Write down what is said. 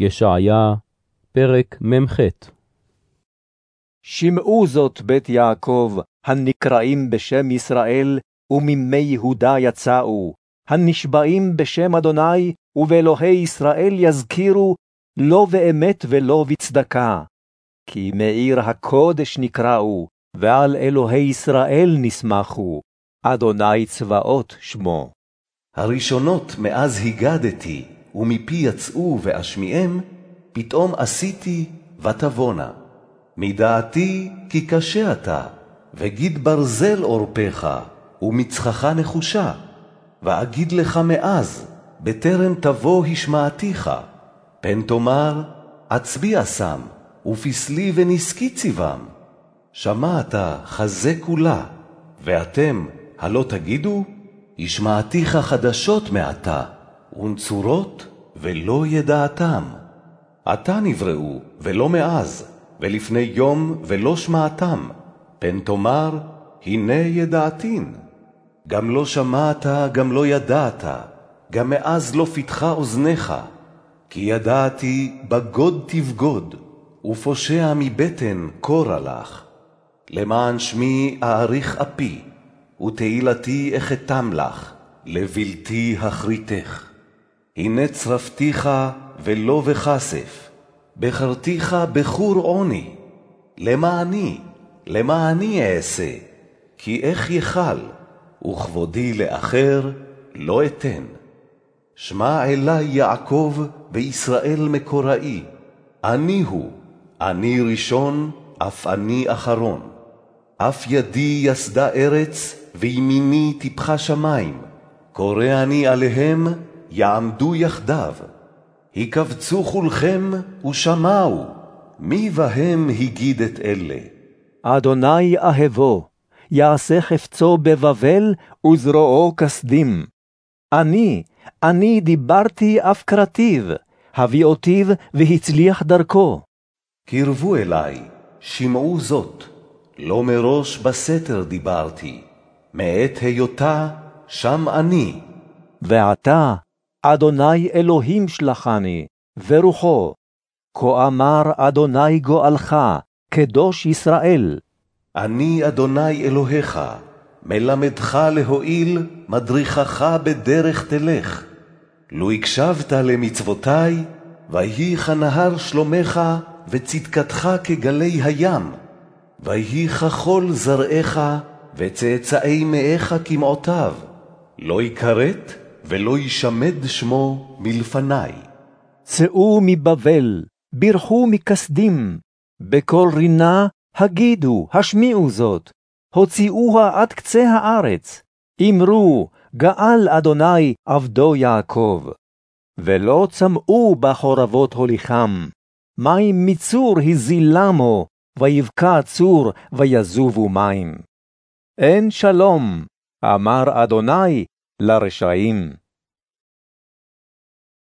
ישעיה, פרק מ"ח שמעו זאת בית יעקב, הנקראים בשם ישראל, וממי יהודה יצאו, הנשבעים בשם אדוני, ובאלוהי ישראל יזכירו, לא באמת ולא בצדקה. כי מעיר הקודש נקראו, ועל אלוהי ישראל נסמכו, אדוני צבאות שמו. הראשונות מאז הגדתי, ומפי יצאו ואשמיעם, פתאום עשיתי ותבונה. מדעתי כי קשה אתה, וגיד ברזל עורפך, ומצחך נחושה. ואגיד לך מאז, בטרם תבוא השמעתיך. פן תאמר, עצבי אסם, ופסלי ונשקי ציבם. שמעת חזה כולה, ואתם הלא תגידו, השמעתיך חדשות מעתה, ונצורות ולא ידעתם. עתה נבראו, ולא מאז, ולפני יום ולא שמעתם, פן תאמר, הנה ידעתין. גם לא שמעת, גם לא ידעת, גם מאז לא פיתחה אוזניך, כי ידעתי בגוד תבגוד, ופושע מבטן קורא לך. למען שמי אאריך אפי, ותהילתי אחתם לך, לבלתי אחריתך. הנה צרפתיך ולא בכסף, בחרתיך בחור עוני. למעני, למעני אעשה, כי איך יכל, וכבודי לאחר לא אתן. שמע אלי יעקב וישראל מקוראי, אני הוא, אני ראשון, אף אני אחרון. אף ידי יסדה ארץ, וימיני טיפחה שמים. קורא אני עליהם, יעמדו יחדיו. הקבצו כולכם ושמעו, מי בהם הגיד את אלה? אדוני אהבו, יעשה חפצו בבבל וזרועו כסדים. אני, אני דיברתי אף קרטיב, הביאותיו והצליח דרכו. קרבו אלי, שמעו זאת, לא מראש בסתר דיברתי, מעת היותה שם אני. ועתה, אדוני אלוהים שלחני, ורוחו, כה אמר אדוני גואלך, קדוש ישראל. אני אדוני אלוהיך, מלמדך להועיל, מדריכך בדרך תלך. לו הקשבת למצוותי, ויהי כנהר שלומך, וצדקתך כגלי הים. ויהי כחול זרעך, וצאצאי מאיך כמעותיו. לא יכרת ולא ישמד שמו מלפני. צאו מבבל, בירכו מכסדים, בקול רינה הגידו, השמיעו זאת, הוציאוה עד קצה הארץ, אמרו, גאל אדוני עבדו יעקב. ולא צמאו בחורבות הוליכם, מים מצור הזילמו, ויבקע צור ויזובו מים. אין שלום, אמר אדוני לרשעים.